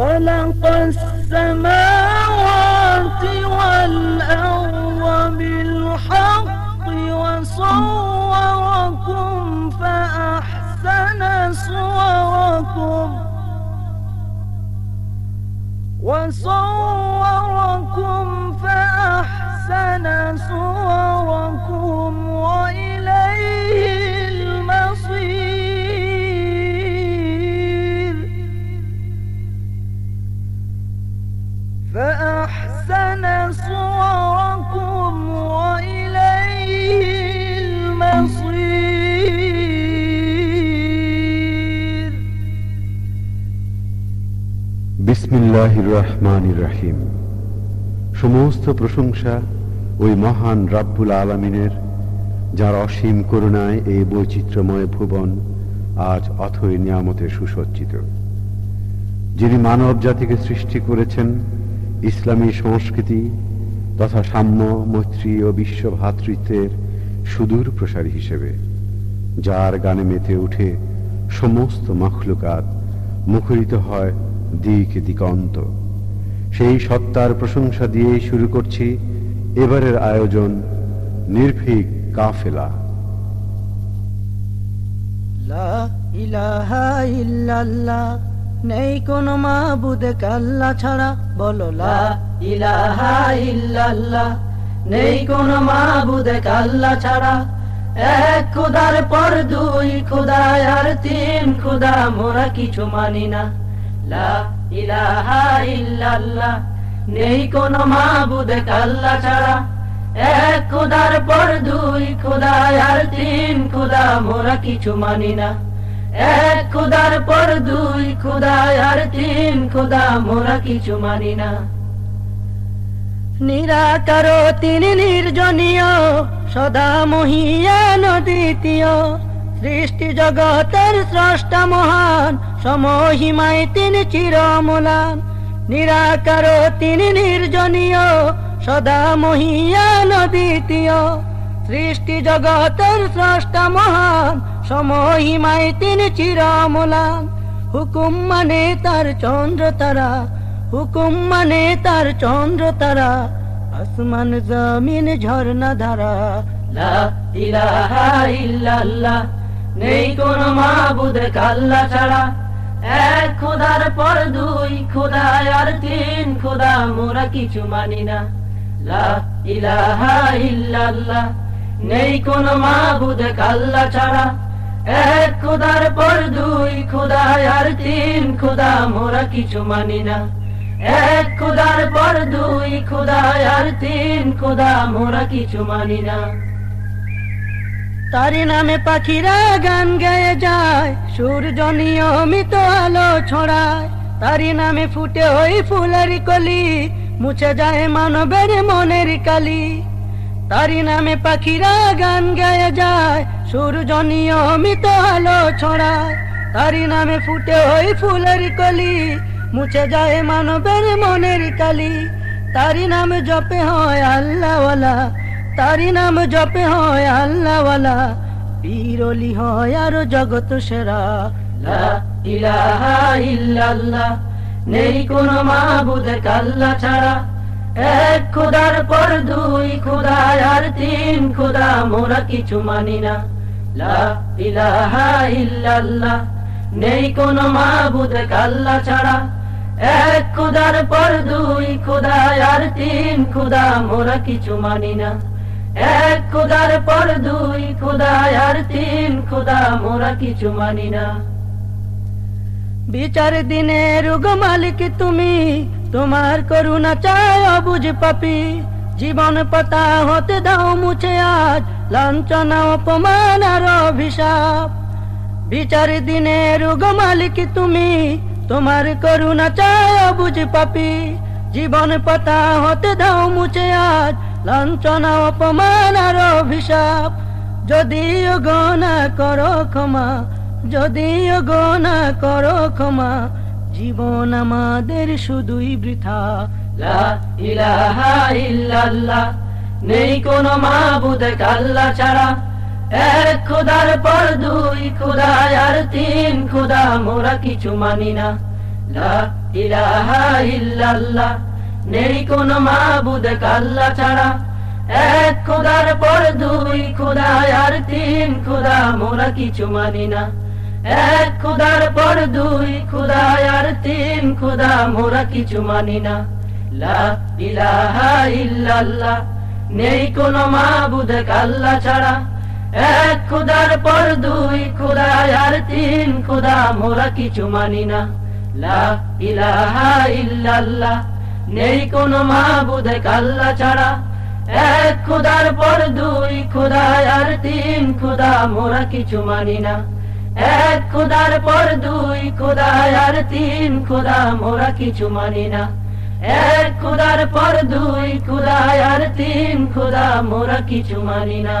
خلق السماوات والأرض بالحق وصوركم فأحسن صوركم وصوركم فأحسن صوركم فأحسن صوركم وإليه المصير বিসমিল্লাহ রহমান রাহিম সমস্ত প্রশংসা ওই মহান রাব্বুল আলমিনের যার অসীম করুণায় এই বৈচিত্র্যময় ভুবন আজ অথই নিয়ামতে সুসজ্জিত যিনি মানব জাতিকে সৃষ্টি করেছেন ইসলামী সংস্কৃতি তথা সাম্য, মৈত্রী ও বিশ্ব ভ্রাতৃত্বের সুদূর প্রসারী হিসেবে, যার গানে মেতে উঠে সমস্ত মখলুকাত মুখরিত হয় দিক দিগন্ত। সেই সত্তার প্রশংসা দিয়েই শুরু করছি এবারের আয়োজন নির্ভীক কাফেলা। লা ইলাহা ইল্লাল্লাহ। নেই কোন মাবুদ কাল্লা ছাড়া, বলো লা নেই কোন মাবুদ কাল্লা ছাড়া, এক খুদার পর দুই খুদা আর তিন খুদা, মোরা কিছু মানি না। লা ইলাহা ইল্লাল্লাহ। নেই কোন মাবুদ কাল্লা ছাড়া, এক খুদার পর দুই খুদা আর তিন খুদা, মোরা কিছু মানি না। এক খুদার পর দুই খুদা আর তিন খুদা, মোরা কিছু মানি না। নিরাকার তিনি নির্জনীয়, সদা মহিয়ান দ্বিতীয়। সৃষ্টি জগতের স্রষ্টা মহান, সমহিমায় তিনি চিরমলান নিরাকার তিনি নির্জনীয়, সদা মহিয়ান দ্বিতীয়। সৃষ্টি জগতের স্রষ্টা মহান সমহিমায় তিনি চিরমলান হুকুম মানে তার চন্দ্র তারা। হুকুম মানে তার চন্দ্র তারা। আসমান জমিন ঝর্ণা ধারা। নেই কোন মাবুদ কাল্লা ছাড়া। এক খোদার পর দুই খোদা আর তিন খোদা মোরা কিছু মানি না। লা ইলাহা ইল্লাল্লাহ। নেই কোন মাবুদ কাল্লা ছাড়া। এক খোদার পর দুই খোদা আর তিন খোদা, মোরা কিছু মানি না। এক খোদার পর দুই খোদা আর তিন খোদা, মোরা কিছু মানি না। তারি নামে পাখিরা গান গেয়ে যায়, সূর্য নিয়মিত আলো ছড়ায়। তারি নামে ফুটে ওই ফুলের কলি, মুছে যায় মানবের মনের কালি। তারি নামে পাখিরা গান গেয়ে যায়, সূর্য নিয়মিত আলো ছড়ায়। তারি নামে ফুটে ওই ফুলের কলি, মুছে যায় মানবের মনের কালি। তারি নাম জপে হয় আল্লাহওয়ালা, তারি নাম জপে হয় আল্লাহওয়ালা। পীরলি হয় আর জগত সেরা। লা ইলাহা ইল্লাল্লাহ, নেই কোন মাবুদ কাল্লা ছাড়া। এক খুদার পর দুই খুদা আর তিন খুদা, মোরা কিছু মানি না। ইলাহা ইল্লাল্লাহ, নেই কোন মাবুদ কাল্লা ছাড়া। এক খুদার পর দুই খুদা আর তিন খুদা, মোরা কিছু মানি না। এক খুদার পর দুই খুদা আর তিন খুদা, মোরা কিছু মানি না। বিচার দিনের গো মালিক তুমি তোমার করুণা চায় অবুঝ পাপি। জীবন পাতা হতে দাও মুছে আজ, লাঞ্ছনা, অপমান আর অভিশাপ। বিচার দিনের গো মালিক তুমি, তোমার করুণা চায় অবুঝ পাপি। জীবন পাতা হতে দাও মুছে আজ, লাঞ্ছনা, অপমান আর অভিশাপ। যদিও গনা করো ক্ষমা যদিও গনা করো ক্ষমা জীবন আমাদের শুধুই বৃথা। নেই কোন মাবুদ কাল্লা ছাড়া। এক পর দুই আর তিন মোরা কিছু মানি না। নেই কোন কাল্লা ছাড়া। এক খোদার পর দুই খোদা আর তিন খোদা, মোরা কিছু মানি না। এক খোদার পর দুই খোদা আর তিন খোদা, মোরা কিছু মানি না। ইল্লাল্লাহ, নেই কোন মাবুদ কাল্লা ছাড়া। এক খোদার পর দুই খোদা আর তিন খোদা, মোরা কিছু মানি না। ইল্লাল্লাহ, নেই কোন মাবুদ কাল্লা ছাড়া। এক খোদার পর দুই খোদা আর তিন খোদা, মোরা কিছু মানি না। এক খোদার পর দুই খোদা আর তিন খোদা, মোরা কিছু মানি না। এক খোদার পর দুই খোদা আর তিন খোদা, মোরা কিছু মানি না।